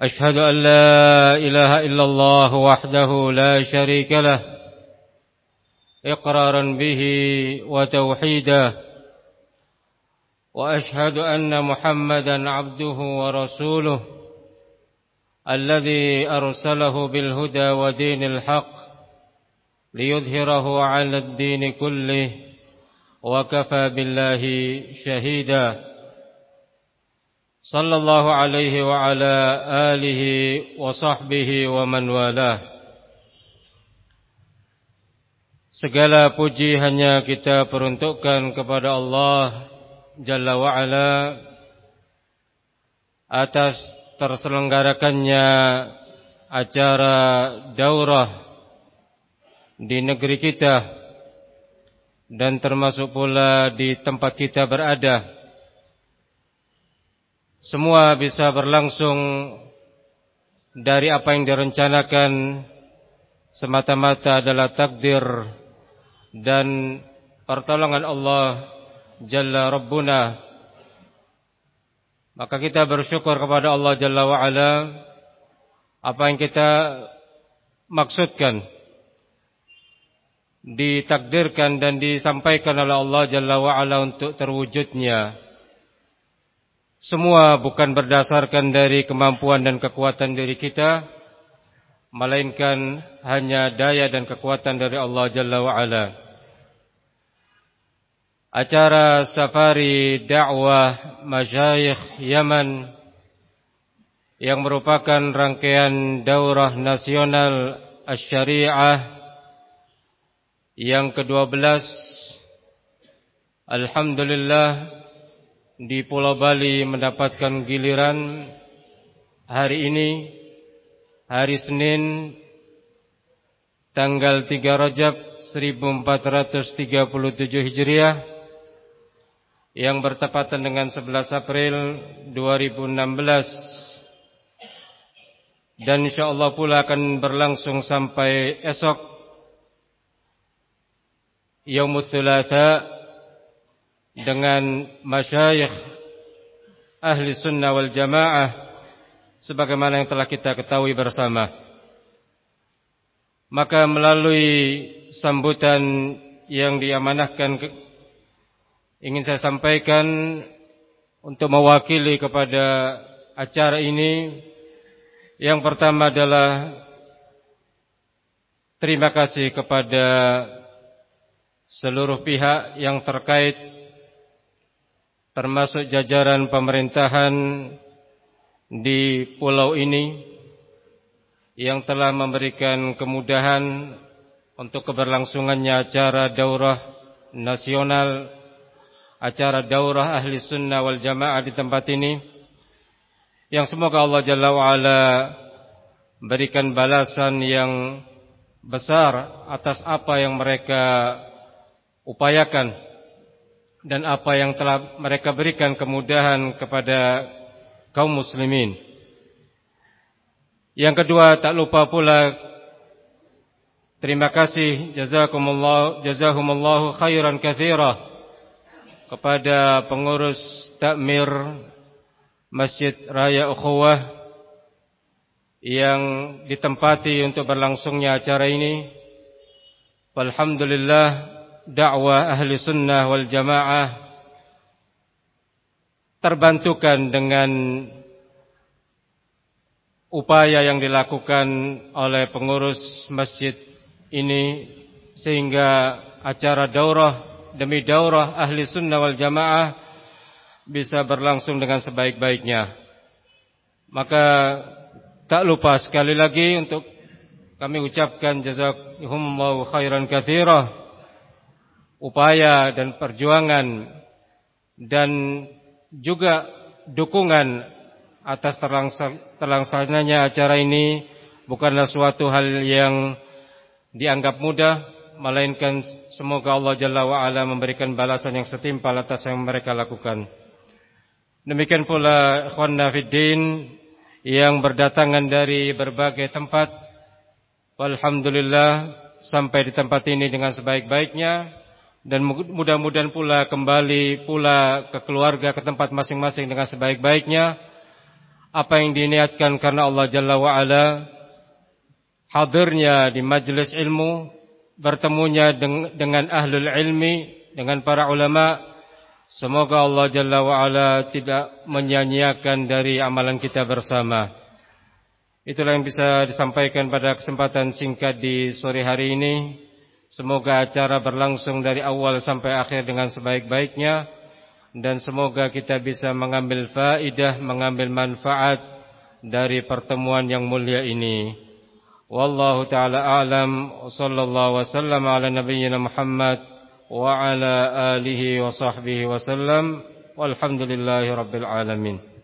أشهد أن لا إله إلا الله وحده لا شريك له إقرارا به وتوحيدا وأشهد أن محمدا عبده ورسوله الذي أرسله بالهدى ودين الحق ليظهره على الدين كله وكفى بالله شهيدا. صلى الله عليه وعلى آله وصحبه ومن والاه Segala puji hanya kita peruntukkan kepada Allah Jalla wa'ala Atas terselenggarakannya acara daurah di negeri kita Dan termasuk pula di tempat kita berada Semua bisa berlangsung dari apa yang direncanakan. Semata-mata adalah takdir dan pertolongan Allah Jalla Rabbuna. Maka kita bersyukur kepada Allah Jalla wa'ala. Apa yang kita maksudkan ditakdirkan dan disampaikan oleh Allah Jalla wa'ala untuk terwujudnya semua bukan berdasarkan dari kemampuan dan kekuatan diri kita melainkan hanya daya dan kekuatan dari Allah Jalla wa'ala acara safari dakwah masyayikh Yaman yang merupakan rangkaian daurah nasional asy-syariah yang ke-12 alhamdulillah di Pulau Bali mendapatkan giliran hari ini hari Senin tanggal 3 Rajab 1437 Hijriah yang bertepatan dengan 11 April 2016 dan insyaallah pula akan berlangsung sampai esok Yaumul Thulatha dengan masyayikh ahli sunnah wal jamaah sebagaimana yang telah kita ketahui bersama. Maka melalui sambutan yang diamanahkan ingin saya sampaikan untuk mewakili kepada acara ini. Yang pertama adalah terima kasih kepada seluruh pihak yang terkait termasuk jajaran pemerintahan di pulau ini yang telah memberikan kemudahan untuk keberlangsungannya acara daurah nasional acara daurah ahli sunnah wal jamaah di tempat ini yang semoga Allah Jalla wa'ala berikan balasan yang besar atas apa yang mereka upayakan dan apa yang telah mereka berikan kemudahan kepada kaum muslimin yang kedua tak lupa pula terima kasih jazakumullah jazakumullahu khairan katsira kepada pengurus takmir Masjid Raya Ukhuwah yang ditempati untuk berlangsungnya acara ini. Alhamdulillah dakwah ahli sunnah wal jamaah terbantukan dengan upaya yang dilakukan oleh pengurus masjid ini sehingga acara daurah demi daurah ahli sunnah wal jamaah bisa berlangsung dengan sebaik-baiknya. Maka tak lupa sekali lagi untuk kami ucapkan jazakumullahu khairan katsira upaya dan perjuangan dan juga dukungan atas terlaksananya acara ini bukanlah suatu hal yang dianggap mudah melainkan semoga Allah Jalla wa memberikan balasan yang setimpal atas yang mereka lakukan. Demikian pula ikhwanna fiddin yang berdatangan dari berbagai tempat. Walhamdulillah sampai di tempat ini dengan sebaik-baiknya dan mudah-mudahan pula kembali pula ke keluarga ke tempat masing-masing dengan sebaik-baiknya. Apa yang diniatkan karena Allah Jalla wa ala hadirnya di majlis ilmu bertemunya dengan ahlul ilmi dengan para ulama semoga Allah Jalla wa ala tidak menyia-nyiakan dari amalan kita bersama. Itulah yang bisa disampaikan pada kesempatan singkat di sore hari ini Semoga acara berlangsung dari awal sampai akhir dengan sebaik-baiknya dan semoga kita bisa mengambil faidah, mengambil manfaat dari pertemuan yang mulia ini. Wallahu taala alam sallallahu wasallam ala nabiyyina Muhammad wa ala alihi wa sahbihi wasallam walhamdulillahi rabbil alamin.